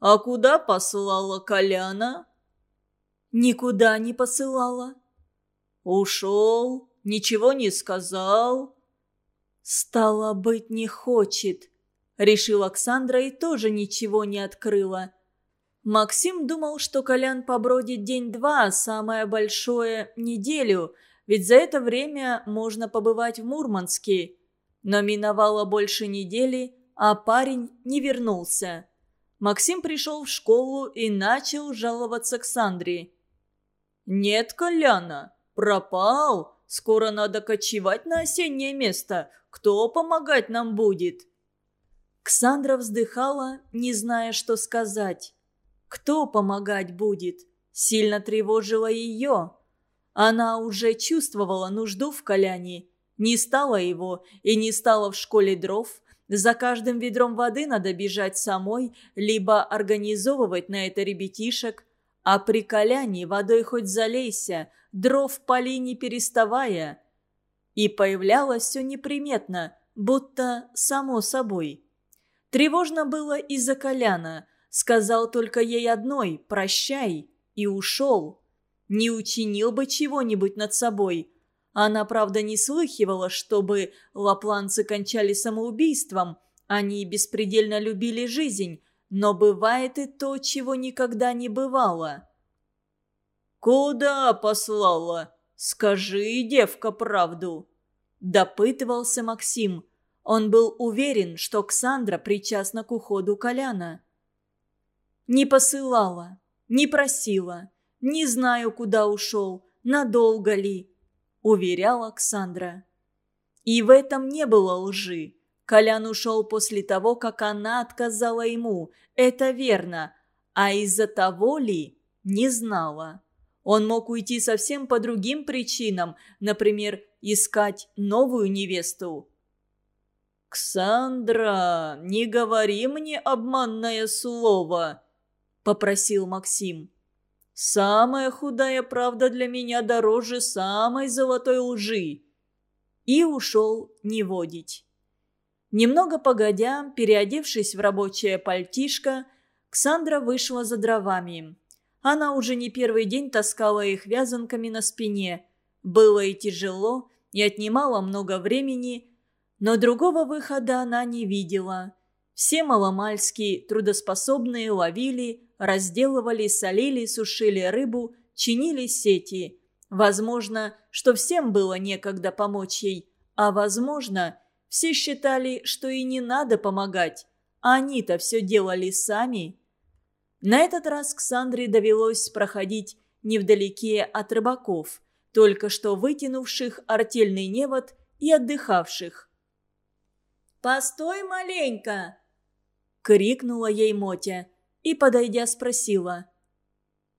«А куда посылала Коляна?» «Никуда не посылала». «Ушел? Ничего не сказал?» «Стало быть, не хочет», – решила Оксандра и тоже ничего не открыла. Максим думал, что Колян побродит день-два, самое большое – неделю, ведь за это время можно побывать в Мурманске. Но миновало больше недели, а парень не вернулся. Максим пришел в школу и начал жаловаться к Сандре. «Нет Коляна, пропал. Скоро надо кочевать на осеннее место. Кто помогать нам будет?» Ксандра вздыхала, не зная, что сказать. Кто помогать будет? Сильно тревожило ее. Она уже чувствовала нужду в Коляне. Не стало его и не стало в школе дров. За каждым ведром воды надо бежать самой, либо организовывать на это ребятишек. А при Коляне водой хоть залейся, дров пали не переставая. И появлялось все неприметно, будто само собой. Тревожно было из-за Коляна. Сказал только ей одной «прощай» и ушел. Не учинил бы чего-нибудь над собой. Она, правда, не слыхивала, чтобы лапланцы кончали самоубийством. Они беспредельно любили жизнь, но бывает и то, чего никогда не бывало. «Куда послала? Скажи, девка, правду!» Допытывался Максим. Он был уверен, что Ксандра причастна к уходу Коляна. «Не посылала, не просила, не знаю, куда ушел, надолго ли», — уверяла Ксандра. И в этом не было лжи. Колян ушел после того, как она отказала ему, это верно, а из-за того ли, не знала. Он мог уйти совсем по другим причинам, например, искать новую невесту. «Ксандра, не говори мне обманное слово», — попросил Максим. «Самая худая правда для меня дороже самой золотой лжи». И ушел не водить. Немного погодя, переодевшись в рабочее пальтишко, Ксандра вышла за дровами. Она уже не первый день таскала их вязанками на спине. Было и тяжело, и отнимало много времени, но другого выхода она не видела. Все маломальские трудоспособные ловили, разделывали, солили, сушили рыбу, чинили сети. Возможно, что всем было некогда помочь ей, а возможно – все считали, что и не надо помогать, а они-то все делали сами. На этот раз Ксандре довелось проходить невдалеке от рыбаков, только что вытянувших артельный невод и отдыхавших. «Постой маленько!» — крикнула ей Мотя и, подойдя, спросила.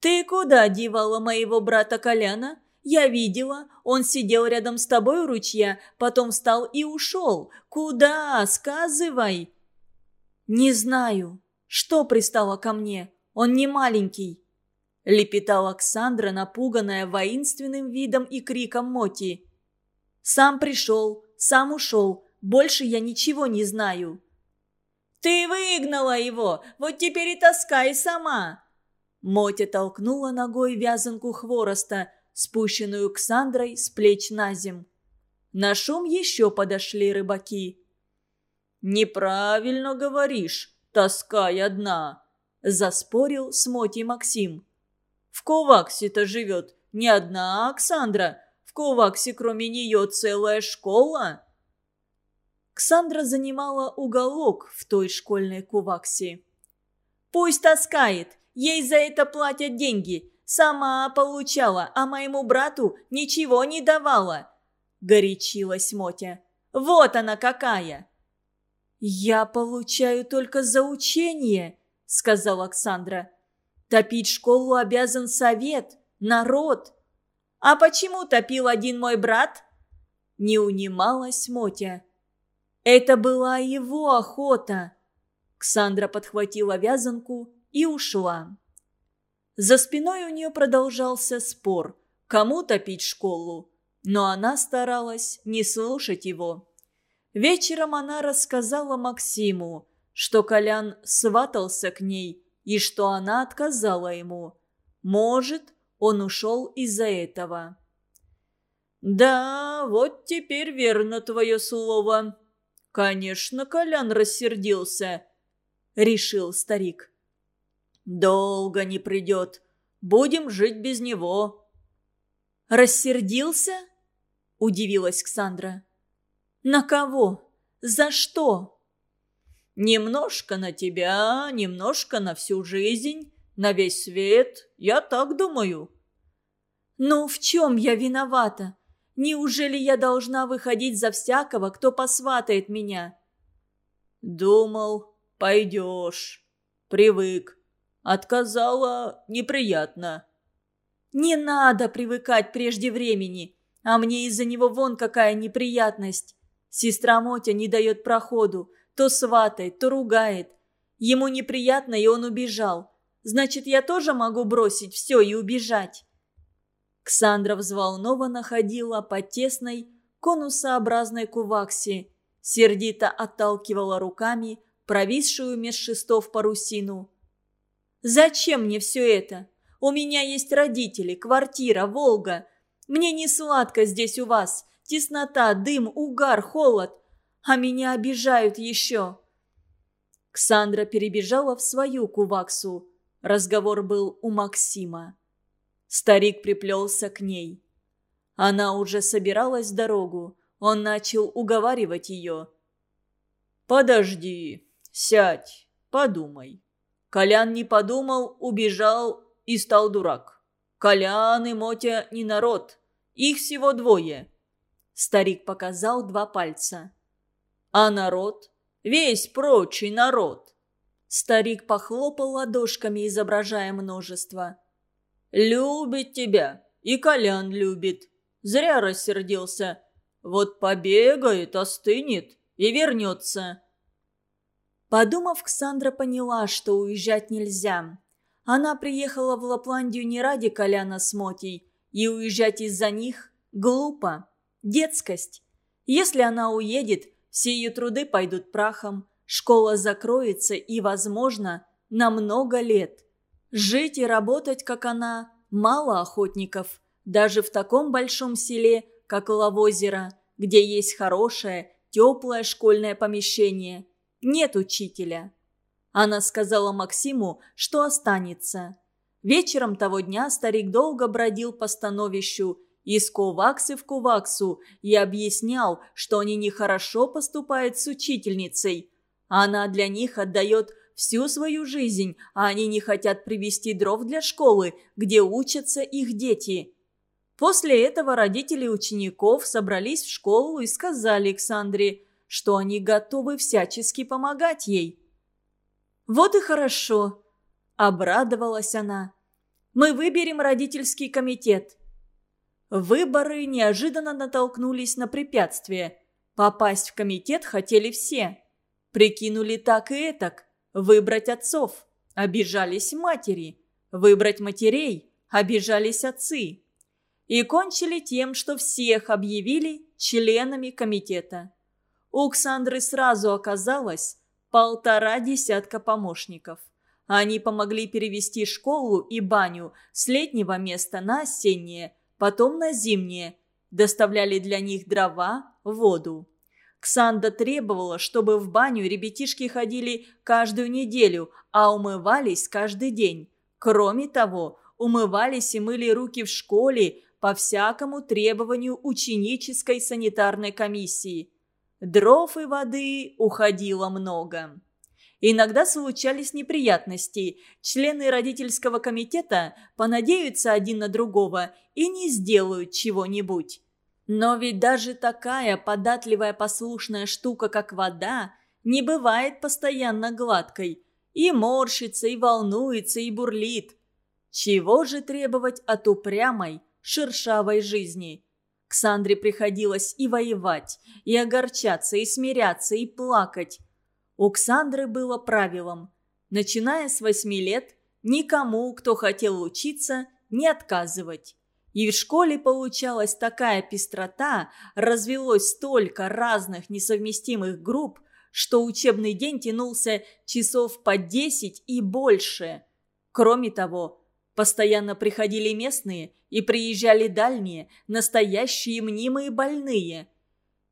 «Ты куда девала моего брата Коляна? Я видела, он сидел рядом с тобой у ручья, потом встал и ушел. Куда? Сказывай!» «Не знаю. Что пристало ко мне? Он не маленький!» Лепетала Оксандра, напуганная воинственным видом и криком Моти. «Сам пришел, сам ушел. Больше я ничего не знаю». «Ты выгнала его! Вот теперь и таскай сама!» Мотя толкнула ногой вязанку хвороста, спущенную Ксандрой с плеч на зем. На шум еще подошли рыбаки. «Неправильно говоришь, таскай одна», – заспорил с Мотей Максим. «В Коваксе-то живет не одна Оксандра, в Коваксе кроме нее целая школа». Ксандра занимала уголок в той школьной Куваксе. «Пусть таскает, ей за это платят деньги. Сама получала, а моему брату ничего не давала!» Горячилась Мотя. «Вот она какая!» «Я получаю только за учение», — сказала Оксандра. «Топить школу обязан совет, народ». «А почему топил один мой брат?» Не унималась Мотя. «Это была его охота». Ксандра подхватила вязанку и ушла. За спиной у нее продолжался спор, кому топить школу, но она старалась не слушать его. Вечером она рассказала Максиму, что Колян сватался к ней и что она отказала ему. Может, он ушел из-за этого. «Да, вот теперь верно твое слово. Конечно, Колян рассердился», — решил старик. «Долго не придет. Будем жить без него». «Рассердился?» – удивилась Ксандра. «На кого? За что?» «Немножко на тебя, немножко на всю жизнь, на весь свет, я так думаю». «Ну, в чем я виновата? Неужели я должна выходить за всякого, кто посватает меня?» «Думал, пойдешь. Привык. Отказала неприятно. «Не надо привыкать прежде времени, а мне из-за него вон какая неприятность. Сестра Мотя не дает проходу, то сватает, то ругает. Ему неприятно, и он убежал. Значит, я тоже могу бросить все и убежать?» Ксандра взволнованно ходила по тесной, конусообразной куваксе, сердито отталкивала руками провисшую меж шестов парусину. «Зачем мне все это? У меня есть родители, квартира, Волга. Мне не сладко здесь у вас. Теснота, дым, угар, холод. А меня обижают еще». Ксандра перебежала в свою куваксу. Разговор был у Максима. Старик приплелся к ней. Она уже собиралась в дорогу. Он начал уговаривать ее. «Подожди, сядь, подумай». Колян не подумал, убежал и стал дурак. Колян и Мотя не народ. Их всего двое. Старик показал два пальца. А народ? Весь прочий народ. Старик похлопал ладошками, изображая множество. «Любит тебя, и Колян любит. Зря рассердился. Вот побегает, остынет и вернется». Подумав, Ксандра поняла, что уезжать нельзя. Она приехала в Лапландию не ради Коляна с Мотей, и уезжать из-за них глупо. Детскость. Если она уедет, все ее труды пойдут прахом, школа закроется и, возможно, на много лет. Жить и работать, как она, мало охотников, даже в таком большом селе, как Лавозеро, где есть хорошее, теплое школьное помещение. Нет учителя. Она сказала Максиму, что останется. Вечером того дня старик долго бродил по становищу из куваксы в куваксу и объяснял, что они нехорошо поступают с учительницей. Она для них отдает всю свою жизнь, а они не хотят привезти дров для школы, где учатся их дети. После этого родители учеников собрались в школу и сказали Александре, что они готовы всячески помогать ей. «Вот и хорошо», – обрадовалась она. «Мы выберем родительский комитет». Выборы неожиданно натолкнулись на препятствие. Попасть в комитет хотели все. Прикинули так и этак. Выбрать отцов. Обижались матери. Выбрать матерей. Обижались отцы. И кончили тем, что всех объявили членами комитета. У Ксандры сразу оказалось полтора десятка помощников. Они помогли перевести школу и баню с летнего места на осеннее, потом на зимнее, доставляли для них дрова, воду. Ксанда требовала, чтобы в баню ребятишки ходили каждую неделю, а умывались каждый день. Кроме того, умывались и мыли руки в школе по всякому требованию ученической санитарной комиссии. Дров и воды уходило много. Иногда случались неприятности. Члены родительского комитета понадеются один на другого и не сделают чего-нибудь. Но ведь даже такая податливая послушная штука, как вода, не бывает постоянно гладкой. И морщится, и волнуется, и бурлит. Чего же требовать от упрямой, шершавой жизни? Ксандре приходилось и воевать, и огорчаться, и смиряться, и плакать. У Ксандры было правилом. Начиная с восьми лет, никому, кто хотел учиться, не отказывать. И в школе получалась такая пестрота, развелось столько разных несовместимых групп, что учебный день тянулся часов по десять и больше. Кроме того, Постоянно приходили местные и приезжали дальние, настоящие мнимые больные.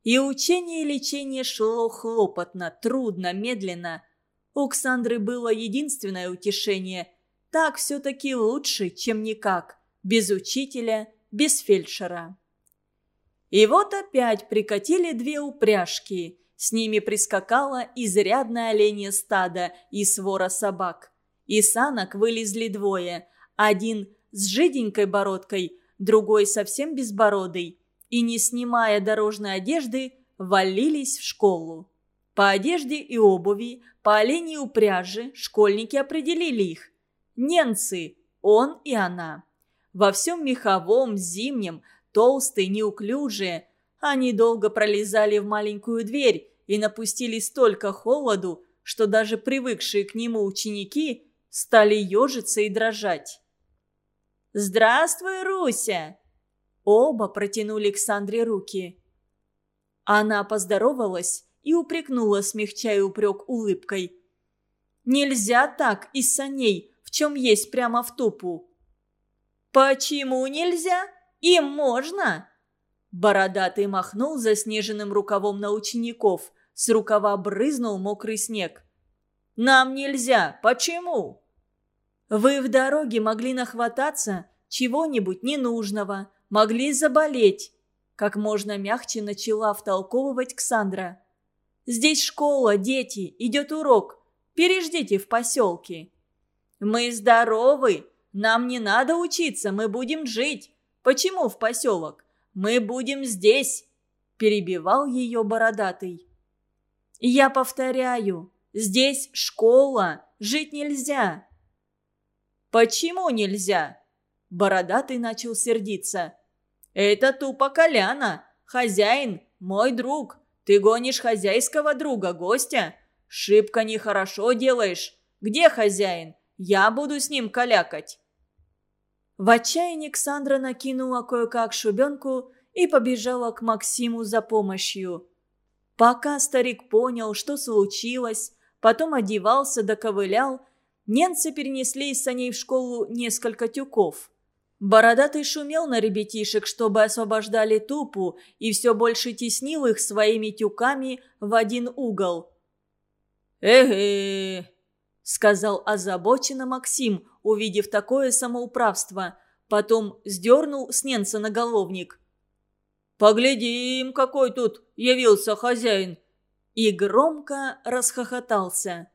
И учение и лечение шло хлопотно, трудно, медленно. У Ксандры было единственное утешение. Так все-таки лучше, чем никак. Без учителя, без фельдшера. И вот опять прикатили две упряжки. С ними прискакала изрядное оленье стадо и свора собак. Из санок вылезли двое – один с жиденькой бородкой, другой совсем безбородый. И, не снимая дорожной одежды, валились в школу. По одежде и обуви, по оленей упряжи школьники определили их. Ненцы, он и она. Во всем меховом, зимнем, толстые, неуклюжие. Они долго пролезали в маленькую дверь и напустили столько холоду, что даже привыкшие к нему ученики стали ежиться и дрожать. «Здравствуй, Руся!» Оба протянули к Сандре руки. Она поздоровалась и упрекнула, смягчая упрек улыбкой. «Нельзя так из саней, в чем есть прямо в тупу». «Почему нельзя? Им можно!» Бородатый махнул заснеженным рукавом на учеников. С рукава брызнул мокрый снег. «Нам нельзя. Почему?» «Вы в дороге могли нахвататься чего-нибудь ненужного, могли заболеть», как можно мягче начала втолковывать Ксандра. «Здесь школа, дети, идет урок. Переждите в поселке». «Мы здоровы. Нам не надо учиться, мы будем жить. Почему в поселок? Мы будем здесь!» Перебивал ее бородатый. «Я повторяю, здесь школа, жить нельзя!» «Почему нельзя?» Бородатый начал сердиться. «Это тупо Коляна. Хозяин, мой друг. Ты гонишь хозяйского друга, гостя. Шибко нехорошо делаешь. Где хозяин? Я буду с ним калякать». В отчаянии Ксандра накинула кое-как шубенку и побежала к Максиму за помощью. Пока старик понял, что случилось, потом одевался, доковылял, немцы перенесли из саней в школу несколько тюков. Бородатый шумел на ребятишек, чтобы освобождали тупу, и все больше теснил их своими тюками в один угол. «Эге!» — сказал озабоченно Максим, увидев такое самоуправство. Потом сдернул с Ненца наголовник. «Поглядим, какой тут явился хозяин!» И громко расхохотался.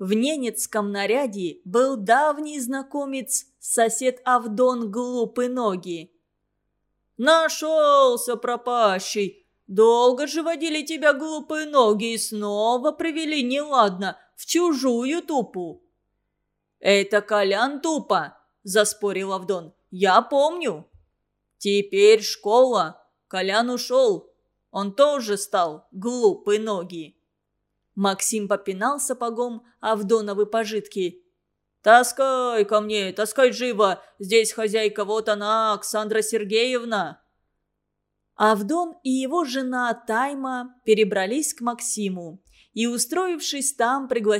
В ненецком наряде был давний знакомец, сосед Авдон Глупый Ноги. «Нашелся пропащий! Долго же водили тебя глупые ноги и снова привели неладно в чужую тупу!» «Это Колян тупо!» – заспорил Авдон. «Я помню!» «Теперь школа. Колян ушел. Он тоже стал глупый ноги». Максим попинал сапогом Авдоновы пожитки. «Таскай ко мне, таскай живо! Здесь хозяйка, вот она, Оксандра Сергеевна!» Авдон и его жена Тайма перебрались к Максиму и, устроившись там, пригласили